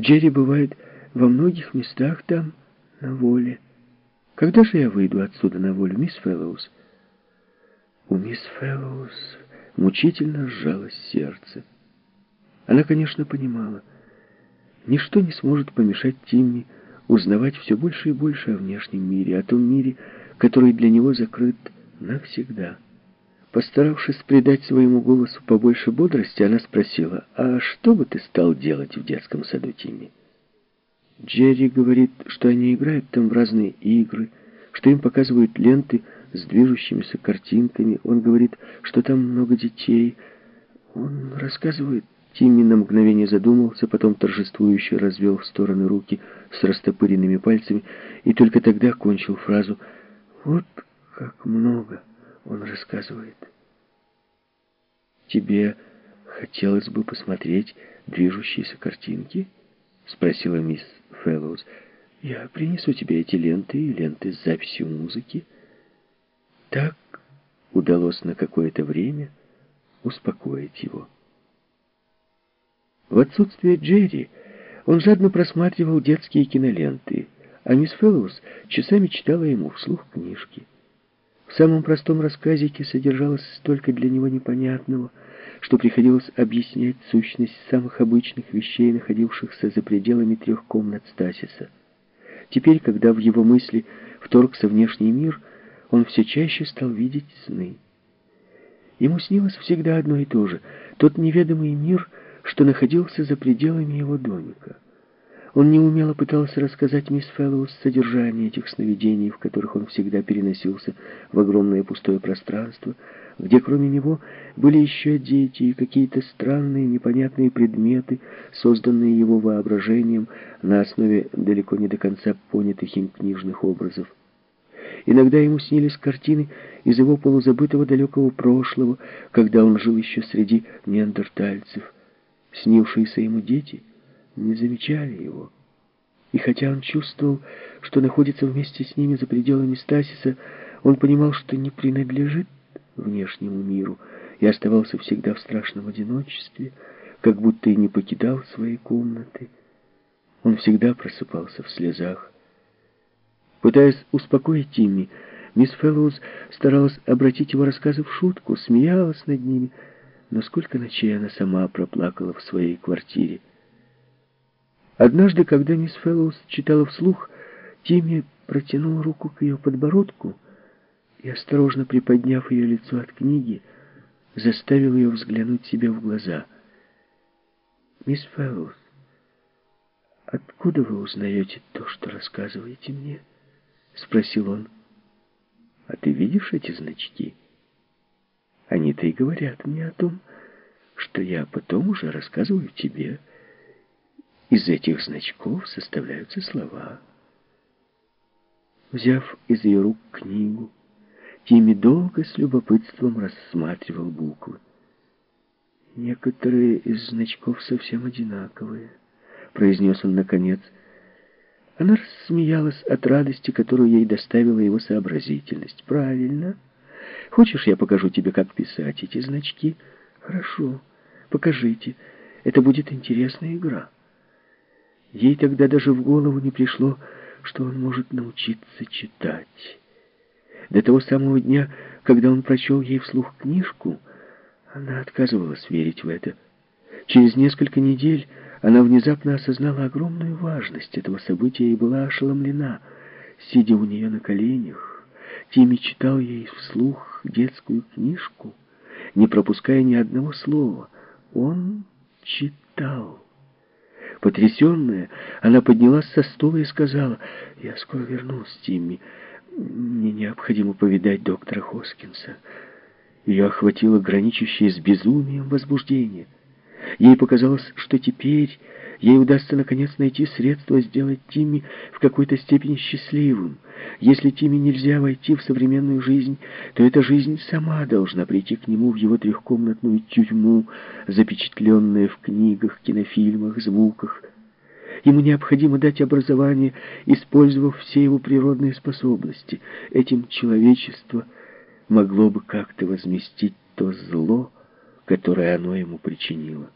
Джерри бывает во многих местах там, на воле. Когда же я выйду отсюда на волю, мисс Фэллоус? У мисс Фэллоус мучительно сжалось сердце. Она, конечно, понимала, ничто не сможет помешать Тимми узнавать все больше и больше о внешнем мире, о том мире, который для него закрыт навсегда. Постаравшись придать своему голосу побольше бодрости, она спросила, «А что бы ты стал делать в детском саду, Тимми?» Джерри говорит, что они играют там в разные игры, что им показывают ленты с движущимися картинками. Он говорит, что там много детей. Он рассказывает... Тимми на мгновение задумался, потом торжествующе развел в стороны руки с растопыренными пальцами и только тогда кончил фразу «Вот как много» он рассказывает. «Тебе хотелось бы посмотреть движущиеся картинки?» — спросила мисс Фэллоуз. «Я принесу тебе эти ленты и ленты с записью музыки». Так удалось на какое-то время успокоить его. В отсутствие Джерри он жадно просматривал детские киноленты, а мисс Фэллоус часами читала ему вслух книжки. В самом простом рассказике содержалось столько для него непонятного, что приходилось объяснять сущность самых обычных вещей, находившихся за пределами трех комнат Стасиса. Теперь, когда в его мысли вторгся внешний мир, он все чаще стал видеть сны. Ему снилось всегда одно и то же, тот неведомый мир, что находился за пределами его домика. Он неумело пытался рассказать мисс Фэллоус содержание этих сновидений, в которых он всегда переносился в огромное пустое пространство, где кроме него были еще дети и какие-то странные непонятные предметы, созданные его воображением на основе далеко не до конца понятых им книжных образов. Иногда ему снились картины из его полузабытого далекого прошлого, когда он жил еще среди неандертальцев. Снившиеся ему дети — не замечали его. И хотя он чувствовал, что находится вместе с ними за пределами Стасиса, он понимал, что не принадлежит внешнему миру и оставался всегда в страшном одиночестве, как будто и не покидал своей комнаты. Он всегда просыпался в слезах. Пытаясь успокоить Тимми, мисс Фэллоуз старалась обратить его рассказы в шутку, смеялась над ними, но сколько ночей она сама проплакала в своей квартире. Однажды, когда мисс Фэллоус читала вслух, Тимми протянул руку к ее подбородку и, осторожно приподняв ее лицо от книги, заставил ее взглянуть себе в глаза. «Мисс Фэллоус, откуда вы узнаете то, что рассказываете мне?» — спросил он. «А ты видишь эти значки? Они-то и говорят мне о том, что я потом уже рассказываю тебе». Из этих значков составляются слова. Взяв из ее рук книгу, Тимми долго с любопытством рассматривал буквы. «Некоторые из значков совсем одинаковые», — произнес он наконец. Она рассмеялась от радости, которую ей доставила его сообразительность. «Правильно. Хочешь, я покажу тебе, как писать эти значки?» «Хорошо. Покажите. Это будет интересная игра». Ей тогда даже в голову не пришло, что он может научиться читать. До того самого дня, когда он прочел ей вслух книжку, она отказывалась верить в это. Через несколько недель она внезапно осознала огромную важность этого события и была ошеломлена. Сидя у нее на коленях, Тимми читал ей вслух детскую книжку, не пропуская ни одного слова. Он читал. Потрясенная, она поднялась со стула и сказала, «Я скоро вернусь, Тимми. Мне необходимо повидать доктора Хоскинса». Ее охватило граничащее с безумием возбуждение. Ей показалось, что теперь ей удастся наконец найти средства сделать Тимми в какой-то степени счастливым. Если Тимми нельзя войти в современную жизнь, то эта жизнь сама должна прийти к нему в его трехкомнатную тюрьму, запечатленная в книгах, кинофильмах, звуках. Ему необходимо дать образование, использовав все его природные способности. Этим человечество могло бы как-то возместить то зло, которое оно ему причинило.